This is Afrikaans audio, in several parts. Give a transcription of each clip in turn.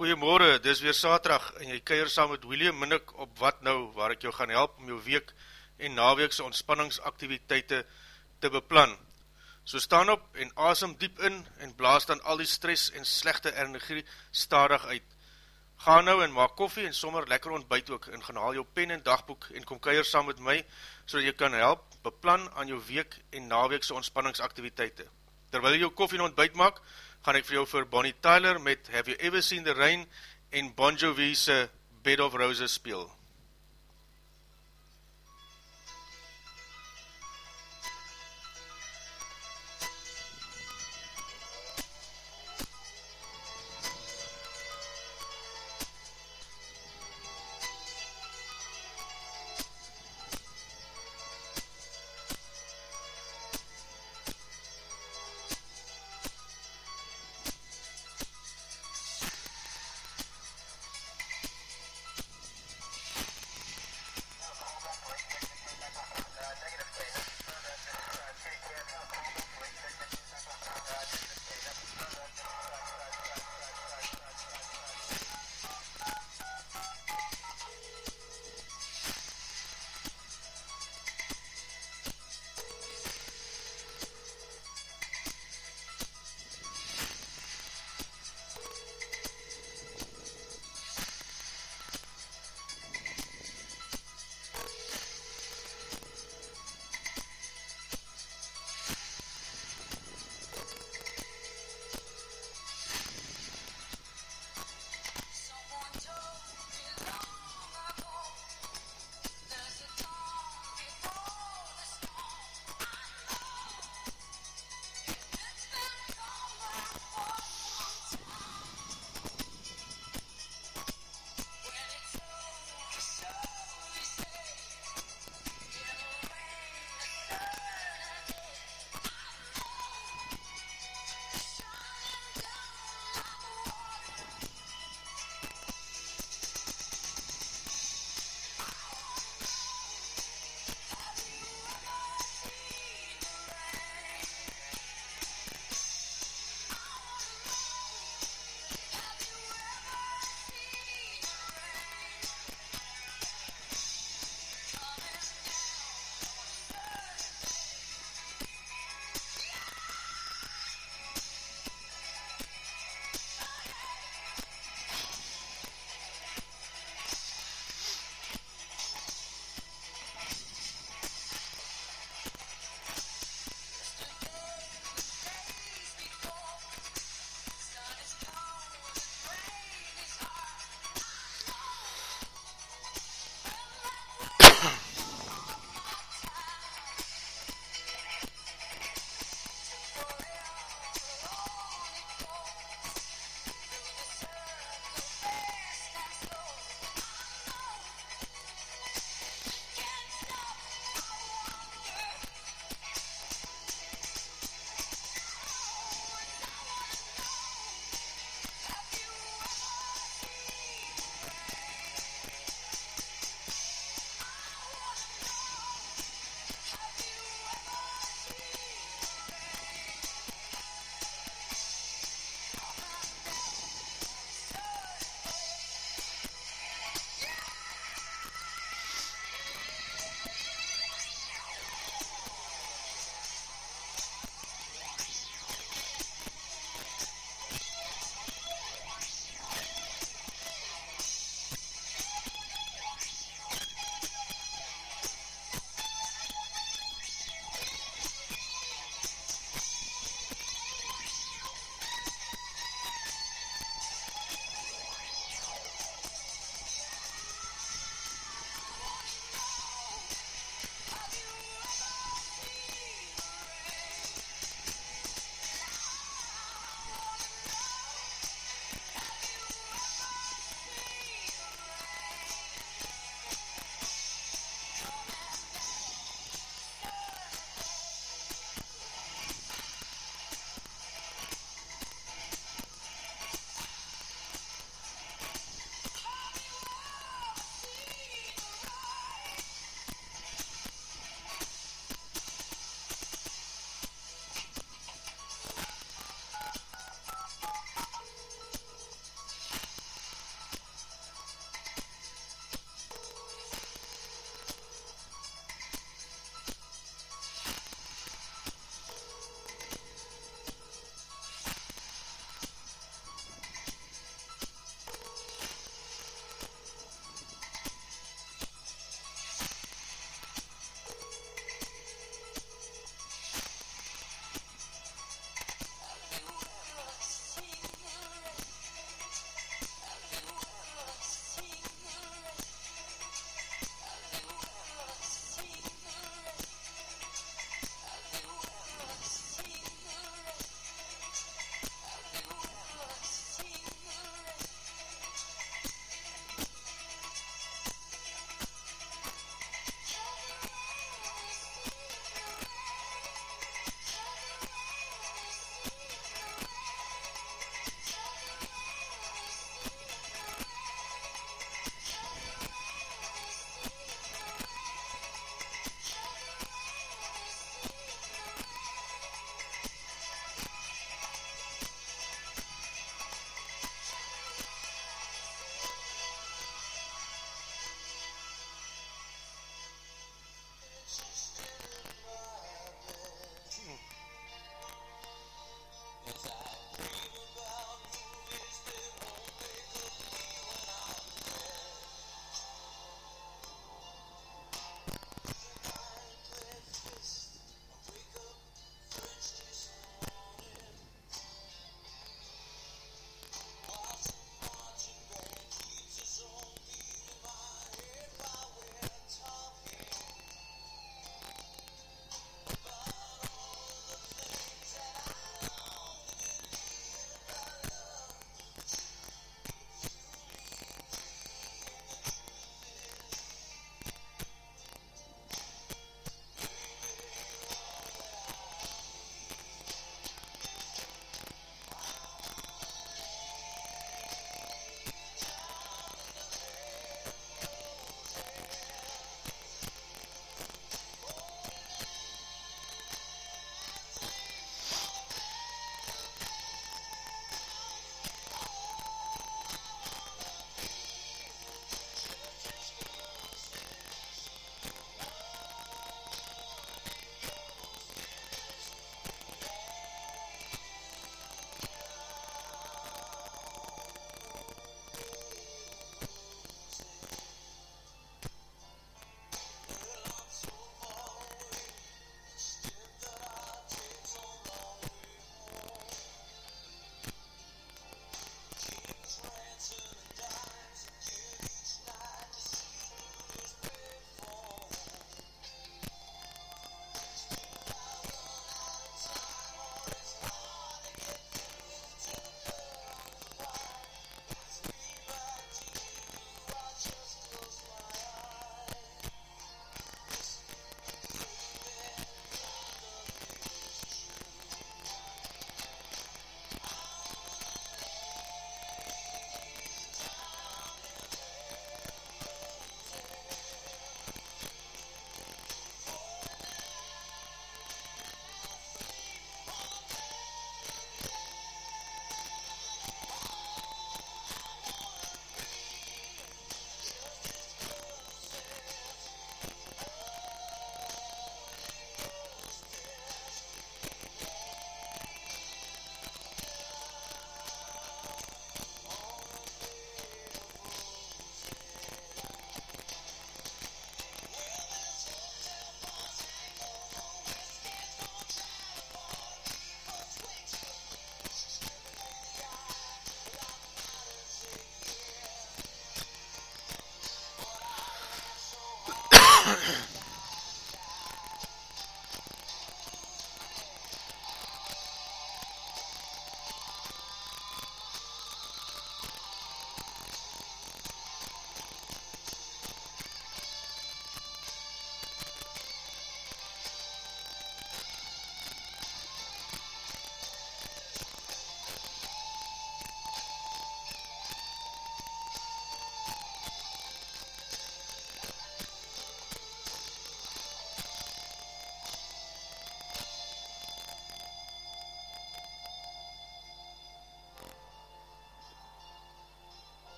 Goeiemorgen, dis weer saterdag en jy keir saam met William Minnick op Wat Nou, waar ek jou gaan help om jou week en naweekse ontspanningsaktiviteite te beplan. So staan op en asem diep in en blaas dan al die stress en slechte energie stadig uit. Ga nou en maak koffie en sommer lekker ontbijt ook en gaan haal jou pen en dagboek en kom keir saam met my, so jy kan help beplan aan jou week en naweekse ontspanningsaktiviteite. Terwyl jy jou koffie en ontbijt maak, gaan ek vir jou vir Bonnie Tyler met Have You Ever Seen The Rain en Bon Jovi's Bed of Roses speel.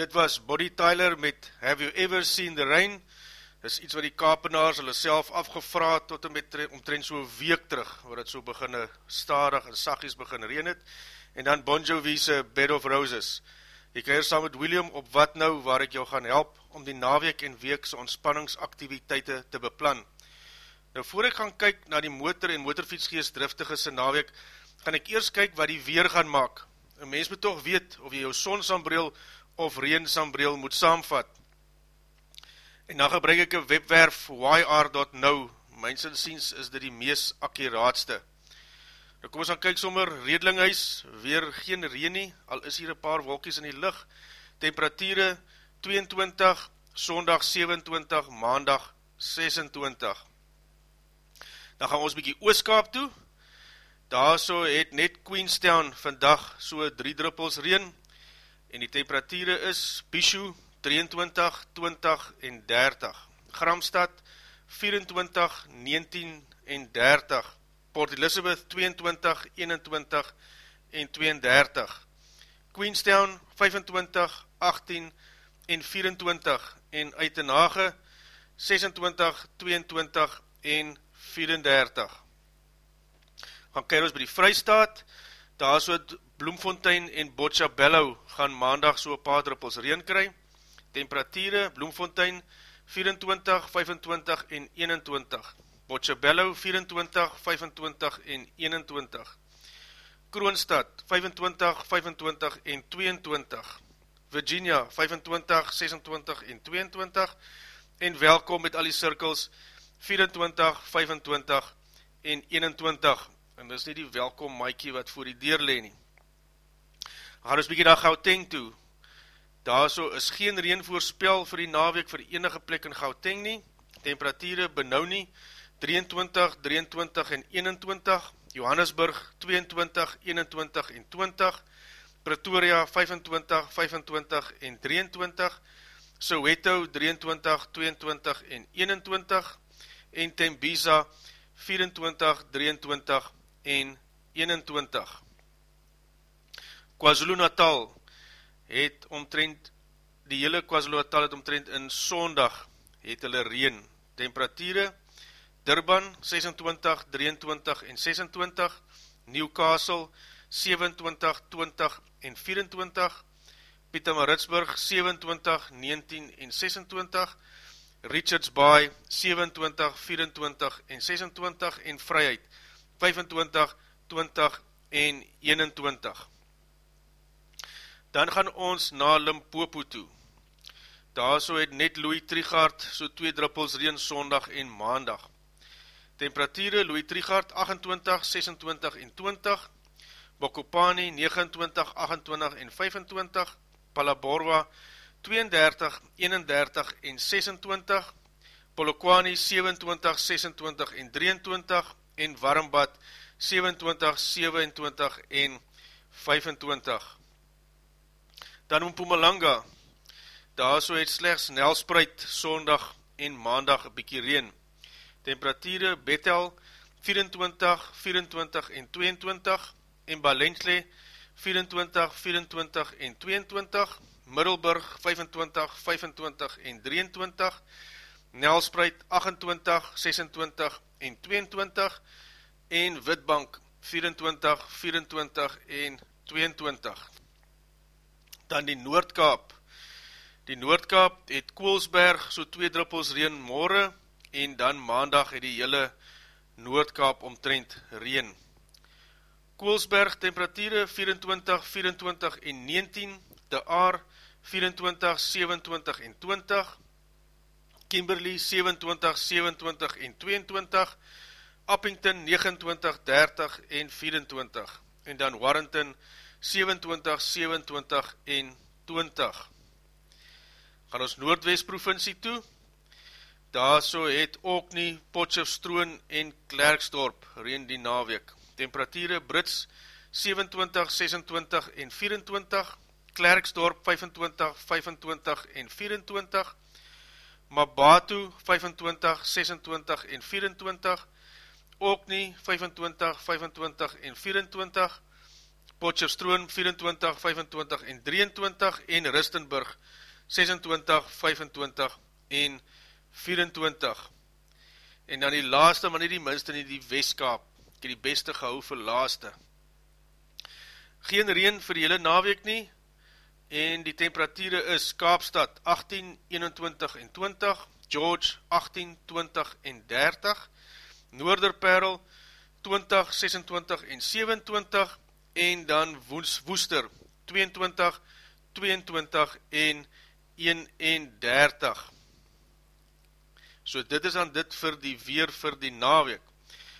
Dit was Body Tyler met Have You Ever Seen the Rain? Dit is iets wat die kapenaars hulle self afgevraad tot en met omtrent so week terug, waar het so beginne starig en sagies begin reen het. En dan Bon Jovi's Bed of Roses. Ek hier saam met William op wat nou, waar ek jou gaan help om die naweek en weekse ontspanningsaktiviteite te beplan. Nou voor ek gaan kyk na die motor en motorfietsgeest driftige sy naweek, gaan ek eers kyk wat die weer gaan maak. Een mens moet toch weet of jy jou sonsambreel of reensambreel moet saamvat. En dan gebruik ek een webwerf yr.no, myns insiens is dit die mees akkuraatste. Nou kom ons aan kyk sommer, redlinghuis, weer geen reen nie, al is hier een paar wolkies in die licht, temperatuur 22, sondag 27, maandag 26. Dan gaan ons bykie ooskaap toe, daar so het net Queenstown vandag so 3 druppels reen, en die temperatuur is Bishu 23, 20 en 30, Gramstad 24, 19 en 30, Port Elizabeth 22, 21 en 32, Queenstown 25, 18 en 24 en Uitenage 26, 22 en 34. Gaan kyk ons by die Vrystaat, daar so Bloemfontein en Bochabello gaan maandag so paar druppels reen kry. Temperatuur, Bloemfontein 24, 25 en 21. Bochabello 24, 25 en 21. Kroonstad 25, 25 en 22. Virginia 25, 26 en 22. En welkom met al die cirkels 24, 25 en 21. En dis nie die welkom maaikie wat voor die deur leen nie gaan ons bykie na Gauteng toe. Daar so is geen reen voorspel vir die naweek vir enige plek in Gauteng nie. Temperatuur benauw nie, 23, 23 en 21, Johannesburg 22, 21 en 20, Pretoria 25, 25 en 23, Soweto 23, 22 en 21, en Tembisa 24, 23 en 21. KwaZulu Natal het omtrent, die hele KwaZulu Natal het omtrent in sondag het hulle reen. Temperatuur, Durban 26, 23 en 26, Newcastle 27, 20 en 24, Pietermaritzburg 27, 19 en 26, Richards Bay 27, 24 en 26 en Vryheid 25, 20 en 21 dan gaan ons na Limpopo toe. Daar so het net Louis Trigaard so 2 druppels reen sondag en maandag. Temperatuur Louis Trigaard 28, 26 en 20, Bokopani 29, 28 en 25, Palaborwa 32, 31 en 26, Polokwani 27, 26 en 23 en Warmbad 27, 27 en 25 dan om Pumalanga, daar so het slechts Nelspreid, sondag en maandag een bykie reen. Temperatuur Bethel 24, 24 en 22, en Balensley 24, 24 en 22, Middelburg 25, 25 en 23, Nelspreid 28, 26 en 22, en Witbank 24, 24 en 22 dan die Noordkaap. Die Noordkaap het Koolsberg so 2 druppels reen morgen en dan maandag het die hele Noordkaap omtrent reen. Koolsberg temperatuur 24, 24 en 19, De Aar 24, 27 en 20, Kimberley 27, 27 en 22, Uppington 29, 30 en 24, en dan Warrington 24, 27, 27 en 20. Gaan ons Noordwest provincie toe, daar so het ook nie Potchefstroon en Klerksdorp reen die naweek. Temperatuur Brits 27, 26 en 24, Klerksdorp 25, 25 en 24, Mabatu 25, 26 en 24, ook nie 25, 25 en 24, Potchefstroom 24, 25 en 23 en Ristenburg 26, 25 en 24. En dan die laaste, maar nie die minste nie, die Westkaap. Ek het die beste gehou vir laaste. Geen reen vir die hele naweek nie, en die temperatuur is Kaapstad 18, 21 en 20, George 18, 20 en 30, Noorderperl 20, 26 en 27, en dan Woens, Woester 22, 22 en 31. So dit is dan dit vir die weer vir die naweek.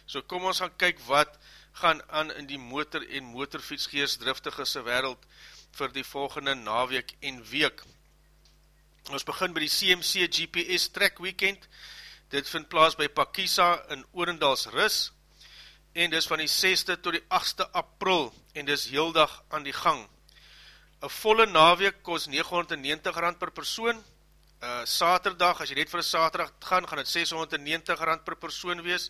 So kom ons gaan kyk wat gaan aan in die motor en motorfietsgeestdriftige se wereld vir die volgende naweek en week. Ons begin by die CMC GPS Track Weekend. Dit vind plaas by Pakisa in Oorendals Rus en dis van die 6ste tot die 8ste april en dis heel dag aan die gang. Een volle naweek kost 990 rand per persoon, uh, saterdag, as jy net vir een saterdag gaan, gaan het 690 rand per persoon wees,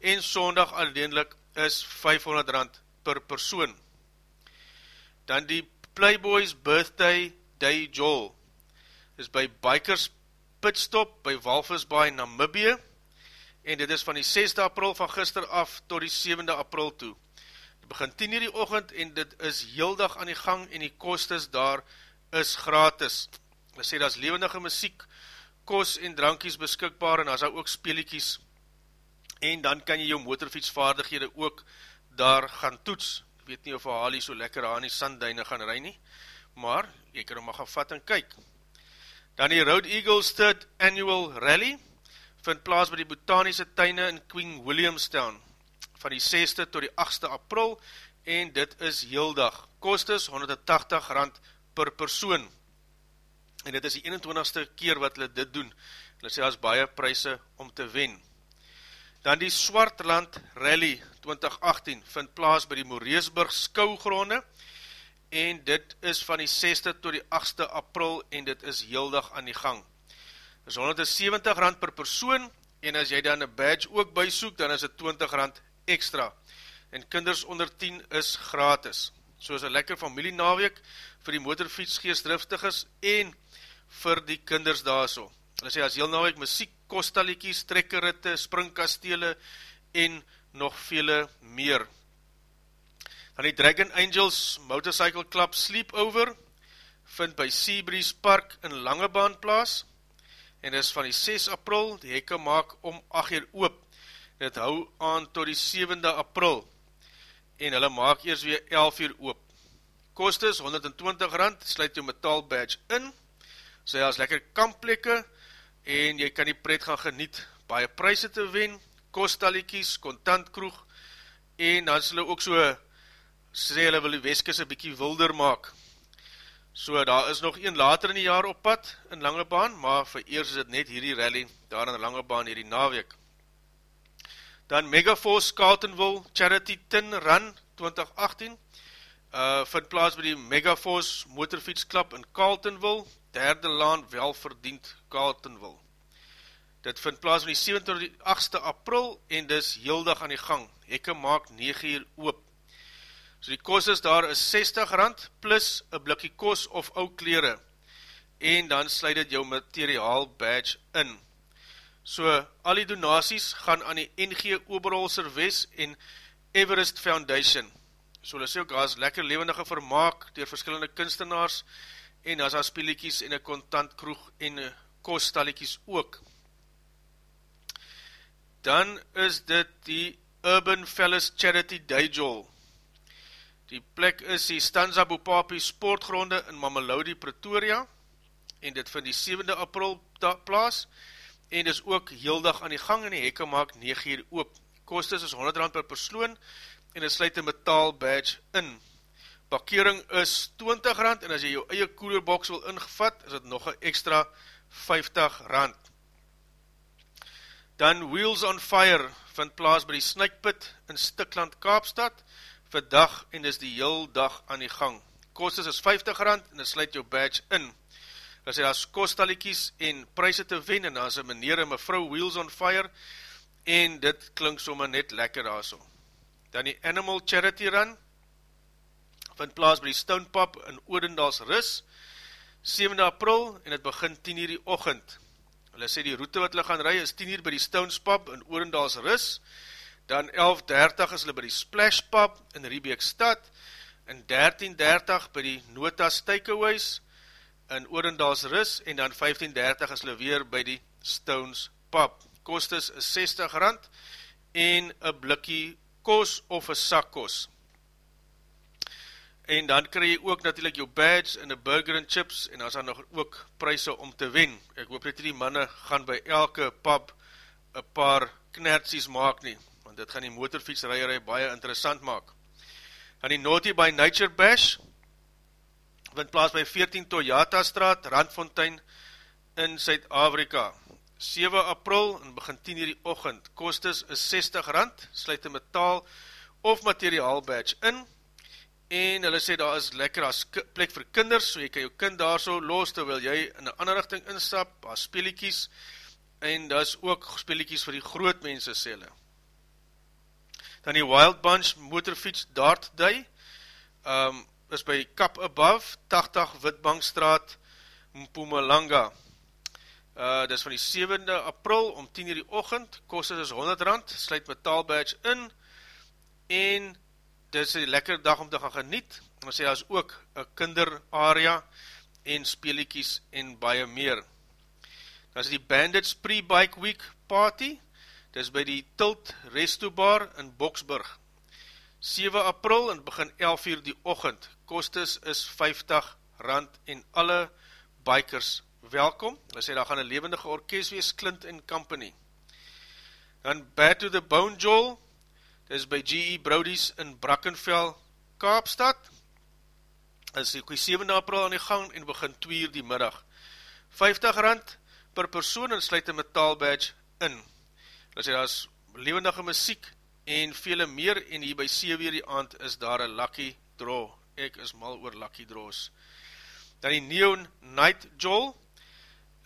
en sondag alleenlik is 500 rand per persoon. Dan die Playboys Birthday Day Joel, is by Bikers Pitstop, by Walvis Bay, Namibie, en dit is van die 6de april van gister af tot die 7de april toe. Dit begin 10 uur die ochend en dit is heel dag aan die gang en die kostes daar is gratis. Hulle sê, daar is levendige muziek, kos en drankies beskikbaar en daar is ook speeliekies en dan kan jy jou motorfietsvaardighede ook daar gaan toets. Ek weet nie of Hali so lekker aan die sandduine gaan rij nie, maar jy kan hom maar gaan vat en kyk. Dan die Road Eagles Third Annual Rally, vind plaas by die botaniese tuine in Queen Williamstown van die 6ste tot die 8ste april en dit is heel dag. Kost is 180 rand per persoon en dit is die 21ste keer wat hulle dit doen. Hulle sê as baie prijse om te wen. Dan die Swartland Rally 2018 vind plaas by die Moreesburg skougronde en dit is van die 6ste tot die 8ste april en dit is heel dag aan die gang is 170 rand per persoon, en as jy dan een badge ook bysoek, dan is het 20 rand extra, en kinders onder 10 is gratis, so is een lekker familie naweek, vir die motorfietsgeestdriftig is, en vir die kinders daar so. Hulle sê as heel naweek muziek, kostaliekies, trekkerritte, springkastele, en nog vele meer. Dan die Dragon Angels Motorcycle Club Sleepover, vind by Seabreeze Park in Langebaan plaas, en is van die 6 april, die hekke maak om 8 uur oop, dit hou aan tot die 7de april, en hulle maak eers weer 11 uur oop. Kost is 120 rand, sluit jou metaal badge in, sy as lekker kampplekke, en jy kan die pret gaan geniet, baie prijse te wen, kostaliekies, kontantkroeg, en dan sal hulle ook so, sê hulle wil die weskis een bykie wilder maak, So, daar is nog een later in die jaar op pad, in Langebaan, maar vir eers is het net hierdie rally, daar in Langebaan hierdie naweek. Dan Megaforce Carltonville Charity Tin Run 2018, uh, vind plaas by die Megaforce Motorfietsklap in Carltonville, derde laan welverdiend Carltonville. Dit vind plaas by die 27 april en dis heel dag aan die gang. Hekke maak 9 uur oop. So die kos is daar is 60 rand plus een blikkie kos of ou kleren en dan sluit dit jou materiaal badge in. So al die donaties gaan aan die NG Oberholzer West en Everest Foundation. So hulle sê ook, daar is lekker levendige vermaak door verskillende kunstenaars en as daar spieliekies en een kontant kroeg en kostaliekies ook. Dan is dit die Urban Fellas Charity Dayjol. Die plek is die Stanza Bopapi sportgronde in Mamelodi, Pretoria en dit vind die 7de april plaas en is ook heel dag aan die gang en die hekke maak 9 uur oop. Kostes is 100 rand per persoon en dit sluit een metaal badge in. Parkering is 20 rand en as jy jou eie koelerbox wil ingevat is dit nog een extra 50 rand. Dan Wheels on Fire vind plaas by die Snijkpit in Stikland, Kaapstad vir dag en is die heel dag aan die gang. Kostes is 50 rand en dit sluit jou badge in. As jy as kostaliekies en prijse te wen en as een meneer en mevrou Wheels on Fire en dit klink sommer net lekker daar so. Dan die Animal Charity Run vind plaas by die Stone Pub in Oudendals Rus, 7 april, en het begin 10 uur die ochend. Hulle sê die route wat hulle gaan rij is 10 uur by die Stones Pub in Oudendals Rus, dan 11.30 is hulle by die Splash Pub in Riebeekstad, en 13.30 by die Notas Takeaways in Oudendals Rus, en dan 15.30 is hulle weer by die Stones Pub. Kostes is 60 rand, en een blikkie kos of een sak kos en dan kry jy ook natuurlijk jou badge en een burger and chips, en as daar nog ook prijse om te wen. Ek hoop dat die manne gaan by elke pub een paar knertsies maak nie, dit gaan die motorfietsrijerij baie interessant maak. Dan die Naughty by Nature Bash, vind plaas by 14 Toyota straat, Randfontein, in Suid-Afrika. 7 april, en begin 10 uur die ochend, kostes is 60 rand, sluit een metaal of materiaal badge in, en hulle sê daar is lekker as plek vir kinders, so jy kan jou kind daar so los, terwyl jy in een ander richting instap, as speeliekies, en daar is ook speeliekies vir die groot mense, sê hulle. Dan die Wild Bunch motorfiets Dart Day, um, is by Kap Above, 80 Witbankstraat, Mpumalanga. Uh, dit is van die 7de april, om 10 uur die ochend, kost is 100 rand, sluit metaalbadge in, en dit is een lekker dag om te gaan geniet, maar sê, as ook een kinder area, en speeliekies, en baie meer. Dat is die Bandits Pre-Bike Week Party, dit is by die Tilt Resto Bar in Boksburg. 7 april, en begin 11 uur die ochend, kostes is 50 rand, en alle bikers welkom, dat sê, daar gaan een levendige orkest wees, Clint Company. Dan Bad to the Bone Joel, is by G.E. Brody's in Brackenfell, Kaapstad, is die 7 april aan die gang en begin 2 uur die middag. 50 rand per persoon en sluit een metaalbadge in. Dat sê, daar is levendige muziek en vele meer en hier by 7 uur die aand is daar een lucky draw. Ek is mal oor lucky draws. Dan die Neon Night Joel,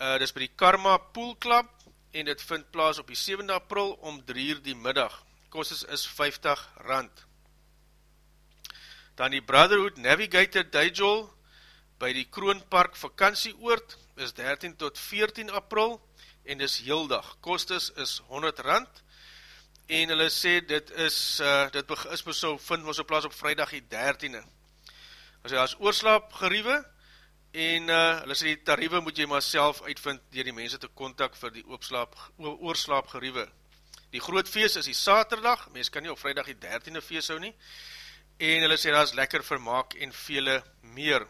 uh, dit is by die Karma Pool Club en dit vind plaas op die 7 april om 3 uur die middag kostes is 50 rand. Dan die Brotherhood Navigator Dijol by die Kroonpark vakantieoord is 13 tot 14 april en is heel dag. Kostes is 100 rand en hulle sê dit is, uh, dit is so, vind ons op plaas op vrijdag die 13e. As jy as oorslaap geriewe en uh, hulle sê die tariewe moet jy maar self uitvind dier die mense te kontak vir die oorslaap, oorslaap geriewe. Die groot feest is die saterdag, mens kan nie op vrijdag die 13e feest hou nie, en hulle sê daar is lekker vermaak en vele meer.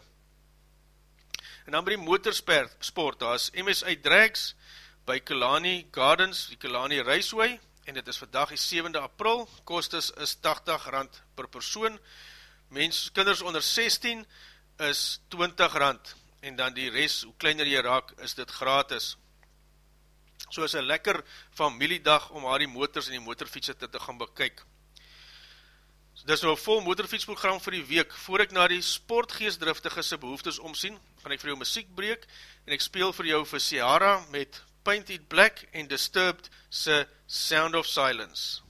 En dan by die motorsport, daar is MSI Drags by Kalani Gardens, die Kalani Raceway, en dit is vandag die 7de april, kostes is 80 rand per persoon, mens, kinders onder 16 is 20 rand, en dan die rest, hoe kleiner jy raak, is dit gratis so is een lekker familiedag om haar die motors en die motorfietse te, te gaan bekyk. So, dit is nou een vol motorfietsprogram vir die week. Voor ek na die sportgeestdriftige se behoeftes omsien, gaan ek vir jou muziek breek en ek speel vir jou vir Ciara met Painted Black en Disturbed se Sound of Silence.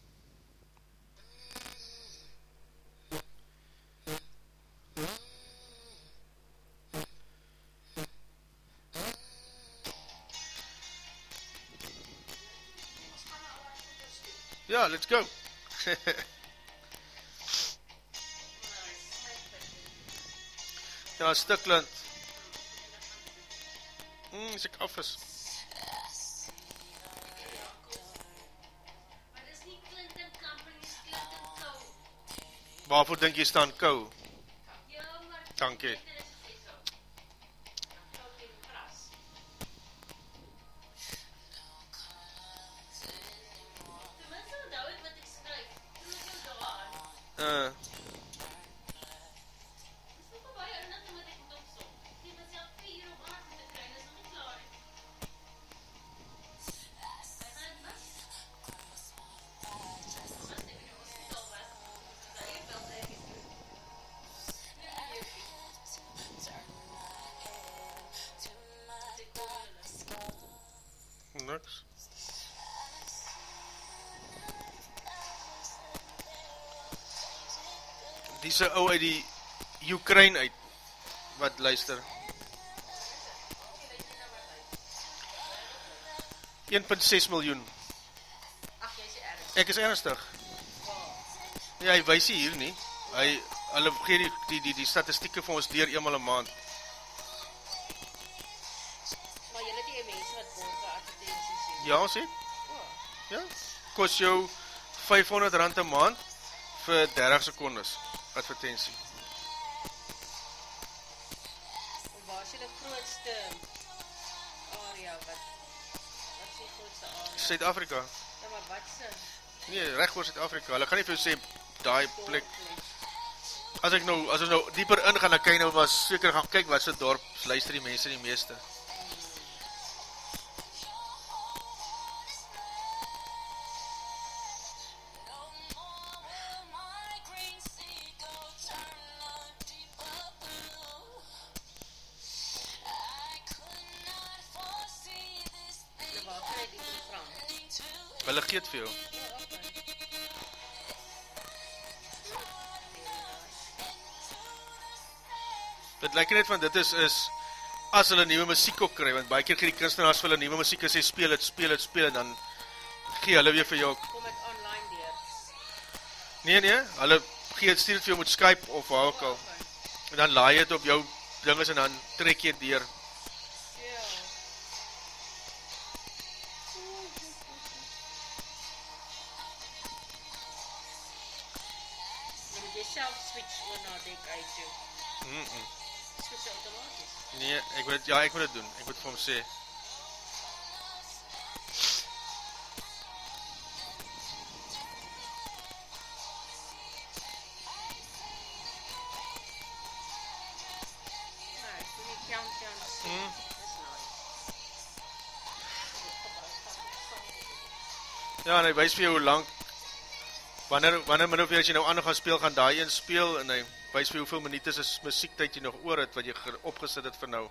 Ja, let's go. ja, Stikland. Hmm, is ek af is. Waarvoor denk jy staan kou? Dankie. Die se ou uit die Ukraine uit, wat luister. 1.6 miljoen. Ag, jy's erg. Ek is ernstig. Ja, hy wys hier nie. Hy hulle gee die die die, die statistieke vir ons deur eenmal 'n maand. Maar julle het die mense wat vir advertensies sien. Ja. O, Ja. Kos jou R500 'n maand vir 30 sekondes advertensie. en waar is julle grootste area wat wat is die grootste area? Suid-Afrika. Ja, maar wat se Nee, reg oor Suid-Afrika. Hulle gaan nie vir jou sê daai plek. As ek nou as ons nou dieper ingaan, dan kan jy nou maar seker gaan kyk wat se dorp luister die mense die meeste. Lyk net van dit is is as hulle nuwe musiek ook kry, want baie keer gee die kunstenaars vir hulle nuwe musiek en sê speel dit, speel dit, speel dit dan gee hulle weer vir jou. Kom dit online deur? Nee nee, hulle gee dit stuur dit vir jou met Skype of waar ook al. En dan laai dit op jou dinges en dan trek jy dit deur. Dit doen. Ek moet vir hom sê. Ja, ek doen die countdown sê. Mm. Dis nice. Ja, en hy wys vir jou hoe lank wanneer wanneer min of meer as jy nou aan gaan speel, gaan daai een speel en hy wys vir hoeveel minute se musiektyd jy nog oor het wat jy ge- opgesit het vir nou.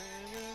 No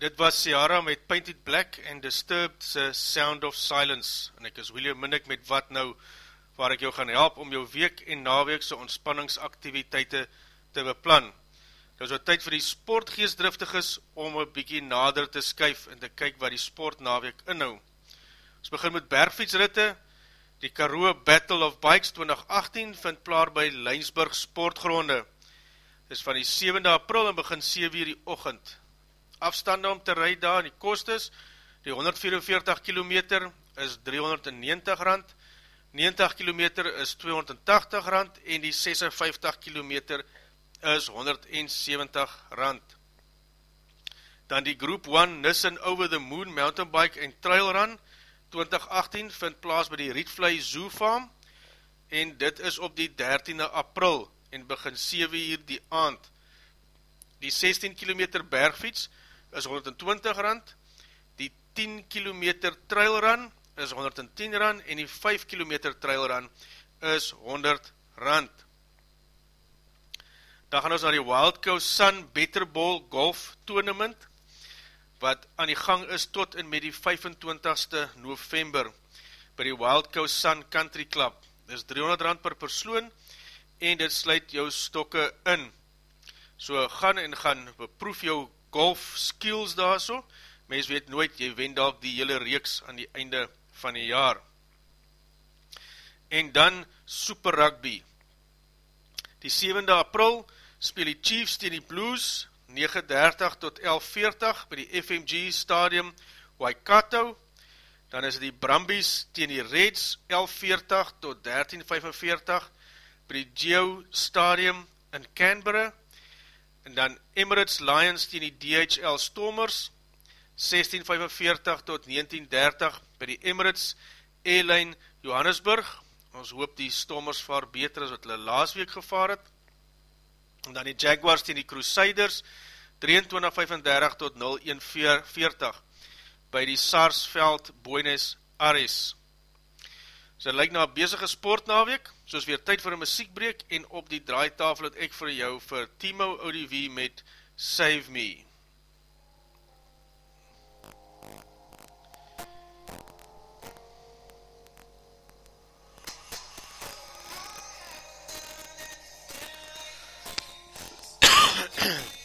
Dit was Ciara met Painted Black en Disturbed se Sound of Silence en ek is William Minnick met wat nou waar ek jou gaan help om jou week en naweekse ontspanningsaktiviteite te beplan. Dit is wat tyd vir die sportgeestdriftig is om een bykie nader te skuif en te kyk wat die sport naweek inhou. Ons begin met bergfietsritte. Die Karoo Battle of Bikes 2018 vind plaar by Leinsburg Sportgronde. Dit is van die 7de april en begin 7 uur die ochend afstande om te rijd daar, die kost is, die 144 km is 390 rand, 90 km is 280 rand, en die 56 km is 170 rand. Dan die Group 1 Nissan Over the Moon Mountain Bike en Trail Run 2018 vind plaas by die Rietvlei Zoo Farm, en dit is op die 13e april, en begin 7 uur die aand. Die 16 km bergfiets is 120 rand, die 10 km trail run is 110 rand en die 5 km trail run is 100 rand. Dan gaan ons na die Wild Coast Sun Better Ball Golf Tournament wat aan die gang is tot en met die 25ste november by die Wild Coast Sun Country Club. Dit is 300 rand per persoon en dit sluit jou stokke in. So gaan en gaan beproef jou golf skills daar so, mens weet nooit, jy wend al die hele reeks aan die einde van die jaar. En dan Super Rugby. Die 7de april speel die Chiefs tegen die Blues 9.30 tot 11.40 by die FMG Stadium Waikato. Dan is die Brumbies tegen die Reds 11.40 tot 13.45 by die Geo Stadium in Canberra en dan Emirates Lions teen die DHL Stormers 1645 tot 1930 by die Emirates Airline Johannesburg. Ons hoop die Stormers vaar beter as wat hulle laas week gevaar het. En dan die Jaguars teen die Crusaders 2335 tot 0140 by die Sarsveld Buenos Aires So lyk nou na besige sportnaweek, soos weer tyd vir een muziekbreek en op die draaitafel het ek vir jou vir Timo Odivie met Save Me. Ahem.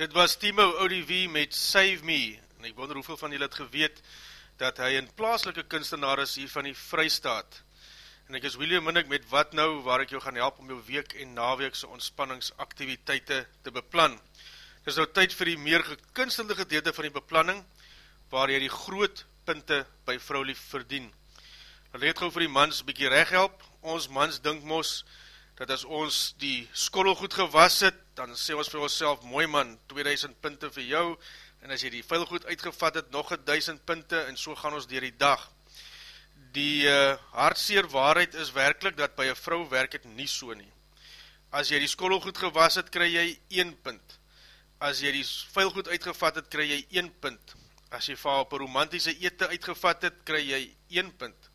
Dit was Timo ODV met Save Me, en ek wonder hoeveel van julle het geweet, dat hy een plaaslike kunstenaar is hier van die Vrystaat. En ek is William Minnick met Wat Nou, waar ek jou gaan help om jou week en naweekse ontspanningsaktiviteite te beplan. Dit is nou tyd vir die meer gekunstelde gedeelte van die beplanning, waar jy die groot punte by vrouwlief verdien. Dat leed gauw vir die mans bykie recht help, ons mans dink mos, dat as ons die skorrel goed gewas het, dan sê ons vir ons self, mooi man, 2000 punte vir jou, en as jy die vuil goed uitgevat het, nog 1000 punte, en so gaan ons dier die dag. Die uh, hartseer waarheid is werkelijk, dat by een vrou werk het nie so nie. As jy die skorrel goed gewas het, kry jy 1 punt. As jy die vuil goed uitgevat het, kry jy 1 punt. As jy vaal op een romantische ete uitgevat het, kry jy 1 punt.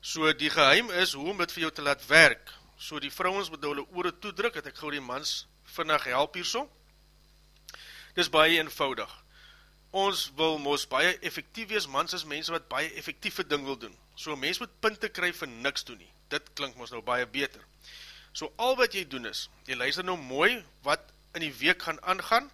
So die geheim is, hoe om dit vir jou te laat werk, so die vrouwens met hulle oore toedruk, het ek gauw die mans vinnig help hierso. Dis baie eenvoudig. Ons wil mos baie effectief wees, mans is mense wat baie effectieve ding wil doen. So mens moet punte kry vir niks doen nie. Dit klink mos nou baie beter. So al wat jy doen is, jy luister nou mooi wat in die week gaan aangaan,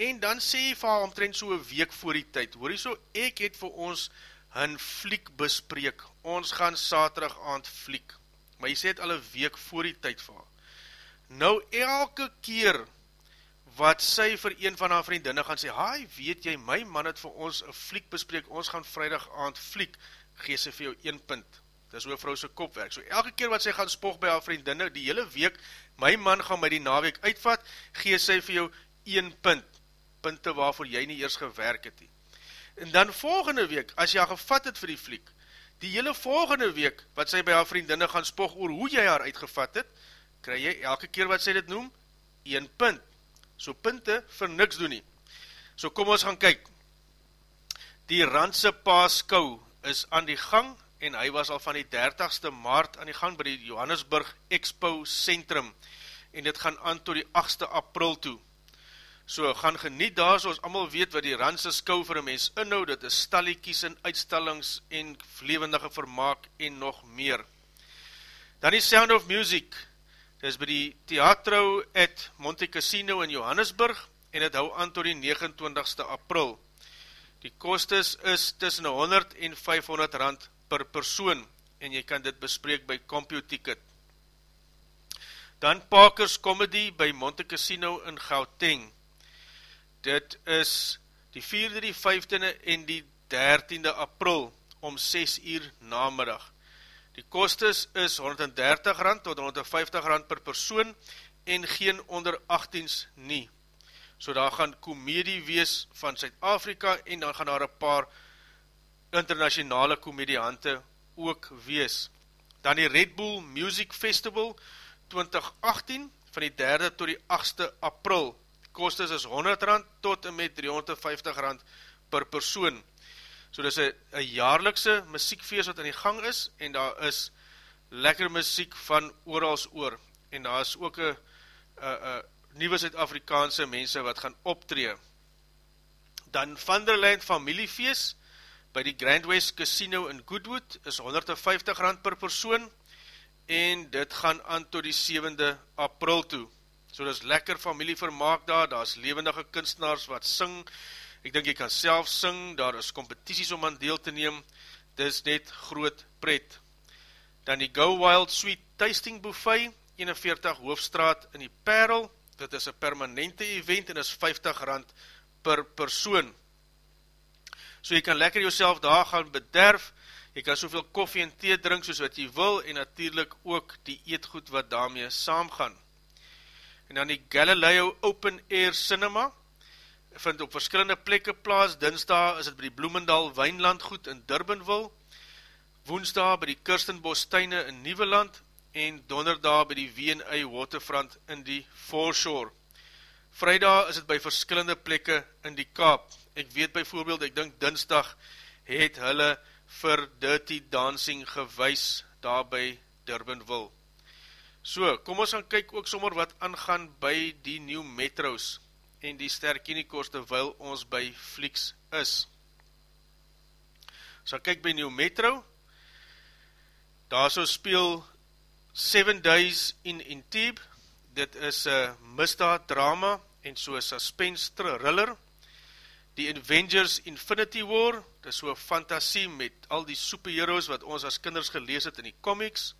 en dan sê jy vir omtrent so een week voor die tyd, hoor jy so, ek het vir ons een fliek bespreek, ons gaan saterig aand fliek, maar jy sê het al een week voor die tyd van. Nou elke keer wat sy vir een van haar vriendinne gaan sê, hi, weet jy, my man het vir ons een fliek bespreek, ons gaan vrijdag aand fliek, gee sy vir jou een punt. Dis hoe vrou sy kop werk. So elke keer wat sy gaan spog by haar vriendinne, die hele week, my man gaan my die naweek uitvat, gee sy vir jou een punt. Punte waarvoor jy nie eers gewerk het nie. En dan volgende week, as jy gevat het vir die fliek, die hele volgende week, wat sy by haar vriendinne gaan spog oor hoe jy haar uitgevat het, kry jy elke keer wat sy dit noem, 1 punt. So punte vir niks doen nie. So kom ons gaan kyk. Die Randse Paaskou is aan die gang, en hy was al van die 30ste maart aan die gang by die Johannesburg Expo Centrum, en dit gaan aan tot die 8ste april toe. So, gaan geniet daar, soos allemaal weet wat die Randse skou vir een mens inhoud, dit is stalliekies en uitstallings en levendige vermaak en nog meer. Dan die Sound of Music, dit is by die Theatro at Monte Casino in Johannesburg en het hou aan tot die 29ste april. Die kostes is tussen 100 en 500 rand per persoon en jy kan dit bespreek by CompuTicket. Dan Parkers Comedy by Monte Casino in Gauteng dit is die 4de, die 5de en die 13de april om 6 uur namiddag. Die kostes is 130 rand tot 150 rand per persoon en geen onder 18s nie. So daar gaan komedie wees van Suid-Afrika en dan gaan daar een paar internationale komediante ook wees. Dan die Red Bull Music Festival 2018 van die 3de tot die 8ste april kostes is 100 rand tot en met 350 rand per persoon. So dit is een jaarlikse muziekfeest wat in die gang is, en daar is lekker muziek van oorals oor, en daar is ook een nieuwe Zuid-Afrikaanse mense wat gaan optree. Dan Vanderland Familiefeest, by die Grand West Casino in Goodwood, is 150 rand per persoon, en dit gaan aan tot die 7de april toe. So dit is lekker familievermaak daar, daar is levendige kunstenaars wat sing, ek dink jy kan self sing, daar is competities om aan deel te neem, dit is net groot pret. Dan die Go Wild Sweet Tasting Buffet, 41 Hoofstraat in die Perl, dit is een permanente event en is 50 rand per persoon. So jy kan lekker jouself daar gaan bederf, jy kan soveel koffie en thee drink soos wat jy wil, en natuurlijk ook die eetgoed wat daarmee saamgaan. En dan die Galileo Open Air Cinema, vind op verskillende plekke plaas, dinsdag is het by die Bloemendal Wijnlandgoed in Durbanville, woensdag by die Kirstenbostuine in Nieuweland, en donderdag by die W&A Waterfront in die Foreshore. Vrijdag is het by verskillende plekke in die Kaap. Ek weet by voorbeeld, ek dink dinsdag het hulle vir Dirty Dancing gewys daar by Durbanville. So, kom ons gaan kyk ook sommer wat aangaan by die nieuw metros en die sterkieniekoos terwyl ons by Flix is. So, kyk by nieuw metro, daar so speel 7 Days in Intib, dit is een misdaad drama en so suspense thriller, die Avengers Infinity War, dit is so fantasie met al die superheroes wat ons as kinders gelees het in die comics,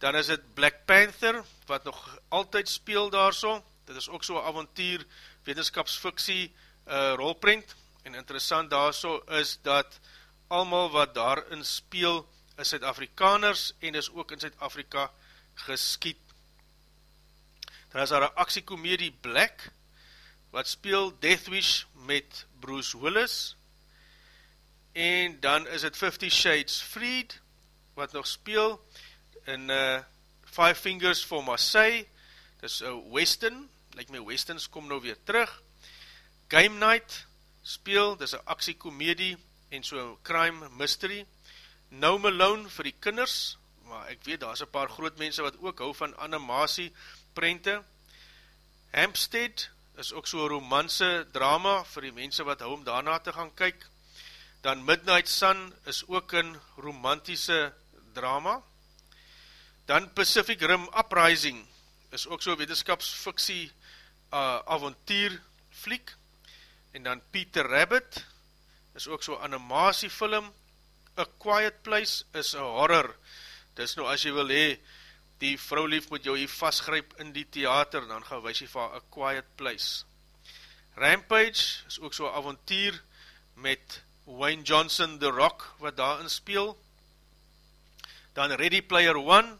dan is het Black Panther, wat nog altyd speel daar so, dit is ook so avontuur, wetenskapsfiksie uh, rolprint, en interessant daar so is dat allemaal wat daarin speel, is Suid-Afrikaners, en is ook in Suid-Afrika geskiet. Dan is daar een actiekomedie Black, wat speel Death Wish met Bruce Willis, en dan is het Fifty Shades Freed, wat nog speel in uh, Five Fingers for Marseille, dit is een western, like my westerns kom nou weer terug, Game Night speel, dit is een actiekomedie, en so crime mystery, No Malone vir die kinders, maar ek weet, daar is een paar groot mense wat ook hou van animatie prente, Hampstead, is ook so romanse drama vir die mense wat hou om daarna te gaan kyk. Dan Midnight Sun is ook een romantiese drama. Dan Pacific Rim Uprising is ook so wetenskapsfiksie uh, avontuur fliek. En dan Peter Rabbit is ook so animasiefilm. A Quiet Place is a horror. Dis nou as jy wil hee, die vrou lief moet jou hier vastgryp in die theater, dan gaan wees jy van A Quiet Place. Rampage is ook so avontuur met Wayne Johnson, The Rock, wat daarin speel. Dan Ready Player One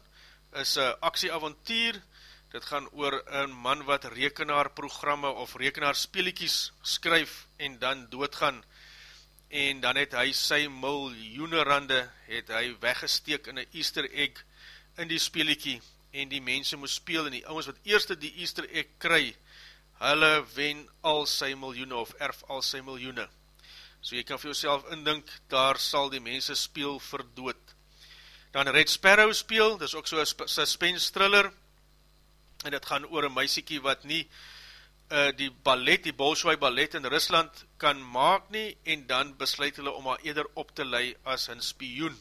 is een actieavontuur, dit gaan oor een man wat rekenaarprogramme of rekenaarspeeliekies skryf en dan doodgaan. En dan het hy sy miljoene rande, het hy weggesteek in een easter egg in die speeliekie en die mense moes speel en die ouwens wat eerste die easter egg kry, hulle wen al sy miljoene of erf al sy miljoene. So jy kan vir jouself indink, daar sal die mense speel verdood. Dan Red Sparrow speel, dit is ook so een suspense thriller, en dit gaan oor een meisiekie wat nie uh, die ballet, die Bolshoi ballet in Rusland kan maak nie, en dan besluit hulle om haar eerder op te lei as een spioen.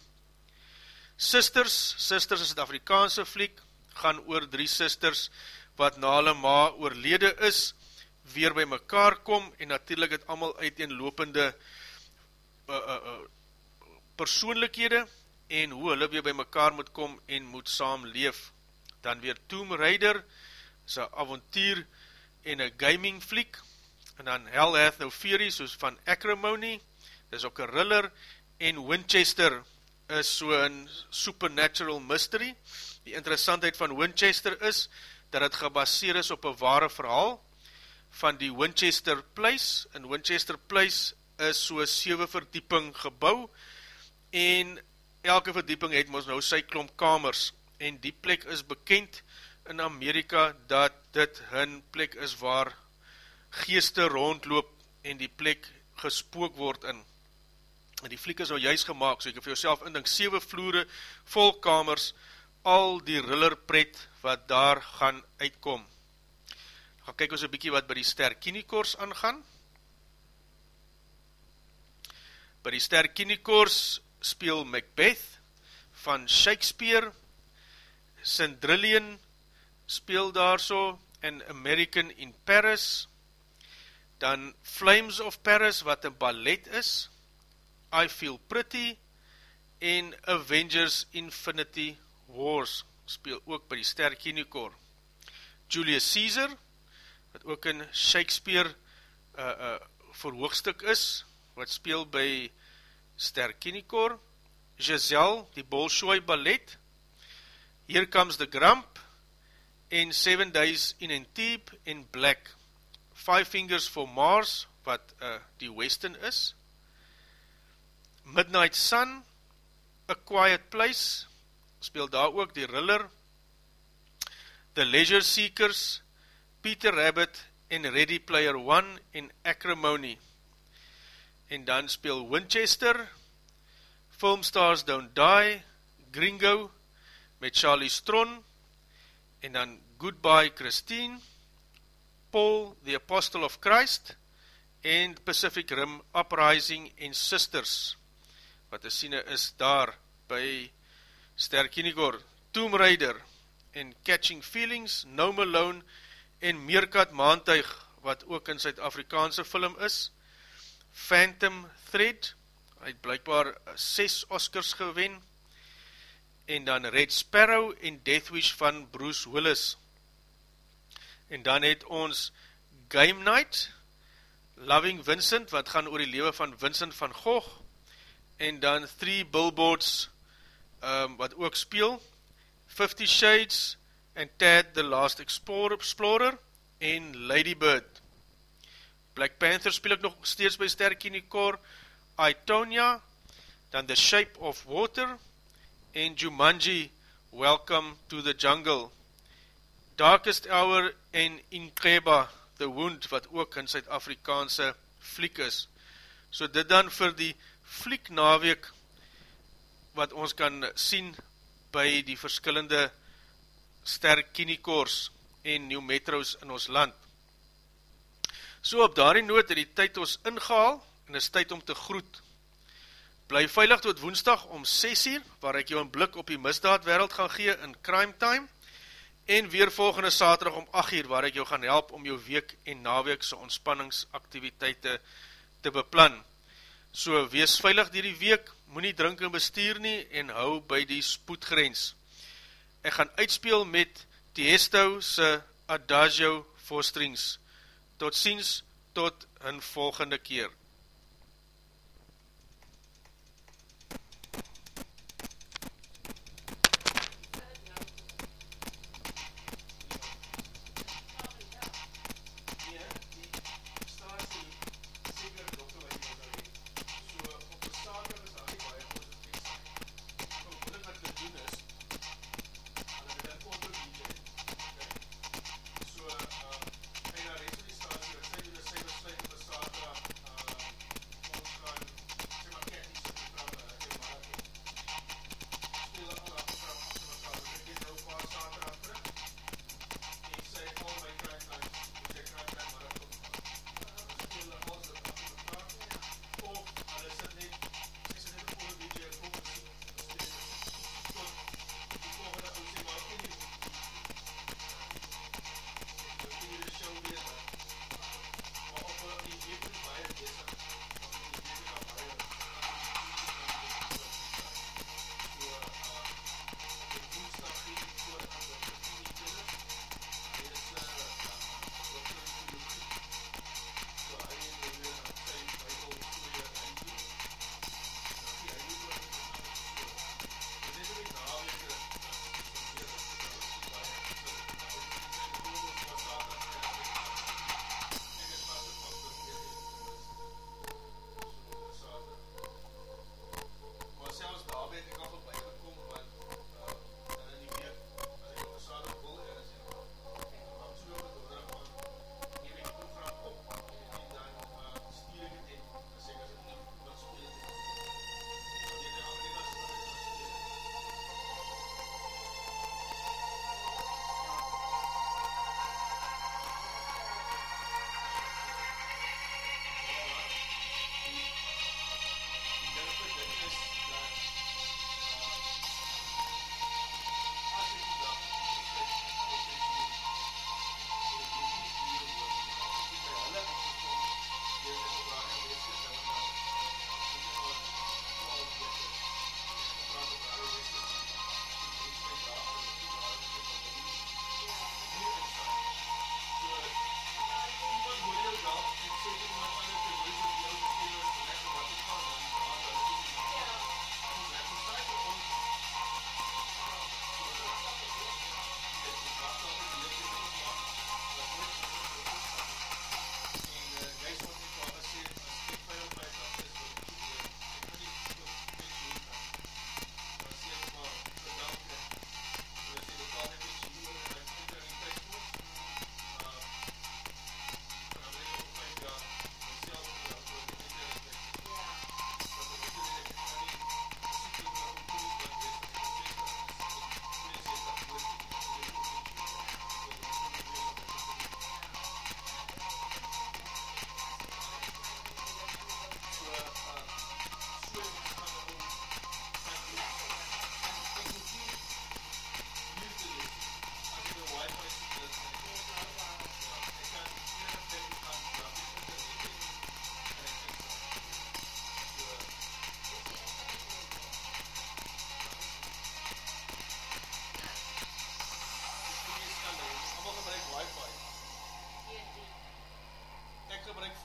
Sisters, Sisters is het Afrikaanse fliek, gaan oor drie sisters wat na hulle ma oorlede is, weer by mekaar kom en natuurlijk het allemaal uiteenlopende uh, uh, uh, persoonlikhede en hoe hulle weer by mekaar moet kom en moet saam leef. Dan weer Tomb Raider, is een avontuur en een gaming fliek, en dan Hell Hath No Fury, soos van Acrimony, dis ook een riller, en Winchester, is so een supernatural mystery. Die interessantheid van Winchester is, dat het gebaseer is op een ware verhaal van die Winchester Place. In Winchester Place is so 7 verdieping gebouw en elke verdieping het ons nou sy klomp kamers en die plek is bekend in Amerika dat dit hun plek is waar geeste rondloop en die plek gespook word in en die fliek is nou juist gemaakt, so ek vir jouself indink, 7 vloere, vol kamers, al die riller pret, wat daar gaan uitkom. Ga kyk ons een bykie wat by die ster Kinikors aangaan. By die ster Kinikors speel Macbeth, van Shakespeare, Cendrillon speel daar so, en American in Paris, dan Flames of Paris, wat een ballet is, I Feel Pretty en Avengers Infinity Wars speel ook by die ster Kinikor. Julius Caesar, wat ook in Shakespeare uh, uh, verhoogstuk is, wat speel by ster Kinikor. Giselle, die Bolshoi Ballet, Here Comes the Grump, en Seven Days in Antibes in Black. Five Fingers for Mars, wat uh, die Western is, Midnight Sun, A Quiet Place, speel daar ook die Riller, The Leisure Seekers, Peter Rabbit en Ready Player One en Acrimony. En dan speel Winchester, Filmstars Don't Die, Gringo met Charlie Stron en dan Goodbye Christine, Paul the Apostle of Christ en Pacific Rim Uprising en Sisters. Wat die siene is daar by Sterkinigor, Tomb Raider en Catching Feelings, No Malone en Meerkat Maantuig, wat ook in Suid-Afrikaanse film is, Phantom Thread, hy het blijkbaar 6 Oscars gewen, en dan Red Sparrow en Death Wish van Bruce Willis. En dan het ons Game Night, Loving Vincent, wat gaan oor die lewe van Vincent van Gogh, en dan Three Billboards, um, wat ook speel, Fifty Shades, en Ted the Last Explorer, en Lady Bird. Black Panther speel ek nog steeds by Sterk in die Kor, Itonia, dan The Shape of Water, en Jumanji, Welcome to the Jungle. Darkest Hour en Inkeba, The Wound, wat ook in Suid-Afrikaanse fliek is. So dit dan vir die fliek naweek, wat ons kan sien by die verskillende sterk kiniekors en nieuw metros in ons land. So op daarie noot het die tyd ons ingehaal en is tyd om te groet. Bly veilig tot woensdag om 6 uur, waar ek jou een blik op die misdaad wereld gaan gee in Crime Time, en weer volgende saterdag om 8 uur, waar ek jou gaan help om jou week en naweekse ontspanningsaktiviteite te beplan. So, wees veilig die week, moet nie drink en bestuur nie, en hou by die spoedgrens. Ek gaan uitspeel met Tiesto se Adagio for Strings. Tot ziens, tot een volgende keer.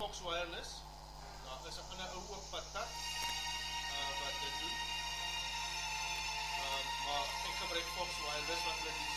Fox Wireless, daar is een ander ou ook patat, uh, wat dit doen, uh, maar ek gebruik Fox Wireless, want hulle